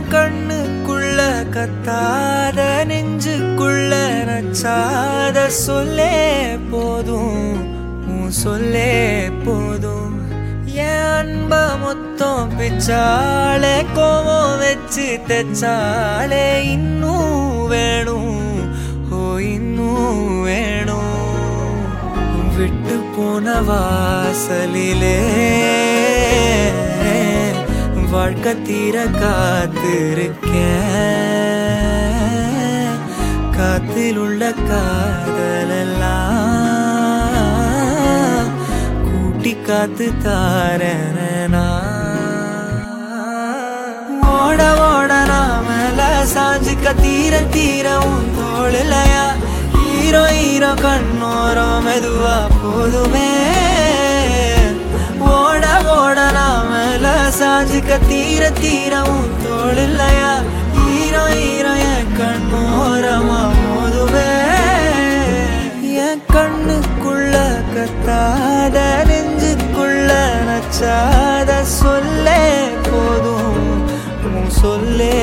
கண்ணுக்குள்ள கத்தாத நெஞ்சுக்குள்ள நச்சாத சொல்லே போதும் உன் சொல்லே போதும். என் அன்ப மொத்தம் பிச்சாலே கோவம் வச்சு தச்சாலே இன்னும் வேணும் ஓ இன்னும் வேணும். விட்டு போன வாசலிலே வாழ்க்கை தீர காத்திருக்கேன். காத்தில் உள்ள காதலெல்லாம் கூட்டி காத்து தாரனா ஓட ஓட நாமல சாஞ்சுக்க தீர தீர உன் தோழலையா ஹீரோ ஹீரோ கண்ணோரோ மெதுவா போதுமே. ராஜுக்க தீர தீர உன் தோளிலையா ஈரோ ஈரோ என் கண் மோரமா மோதுவே. என் கண்ணுக்குள்ள கத்தாத நெஞ்சுக்குள்ள நச்சாத சொல்லே போதும். உன் சொல்லே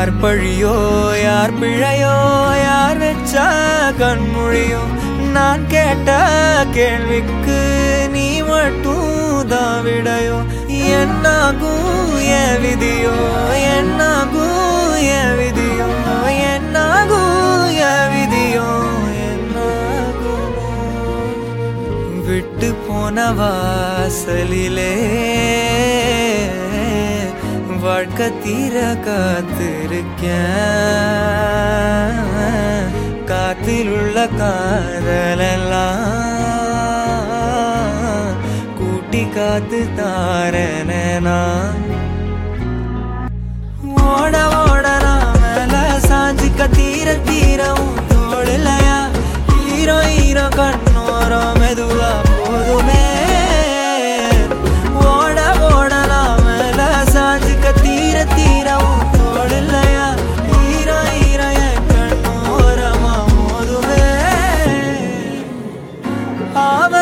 யார் பழியோ யார் பிழையோ யார் வச்சா கண்மொழியோ நான் கேட்ட கேள்விக்கு நீ மட்டும் தான் விடையோ. என்னாகும் என் விதியோ என்னாகும் என் விதியோ என்னாகும் என் விதியோ என்னாகும். விட்டு போன வாசலிலே வாழ்க்கை தீர காத்திருக்கேன். காத்தில் உள்ள காதலெல்லாம் கூட்டி காத்து தாரனா ஓட ஓட நாமல சாஞ்சிக்க தீர தீரவும் Ağlar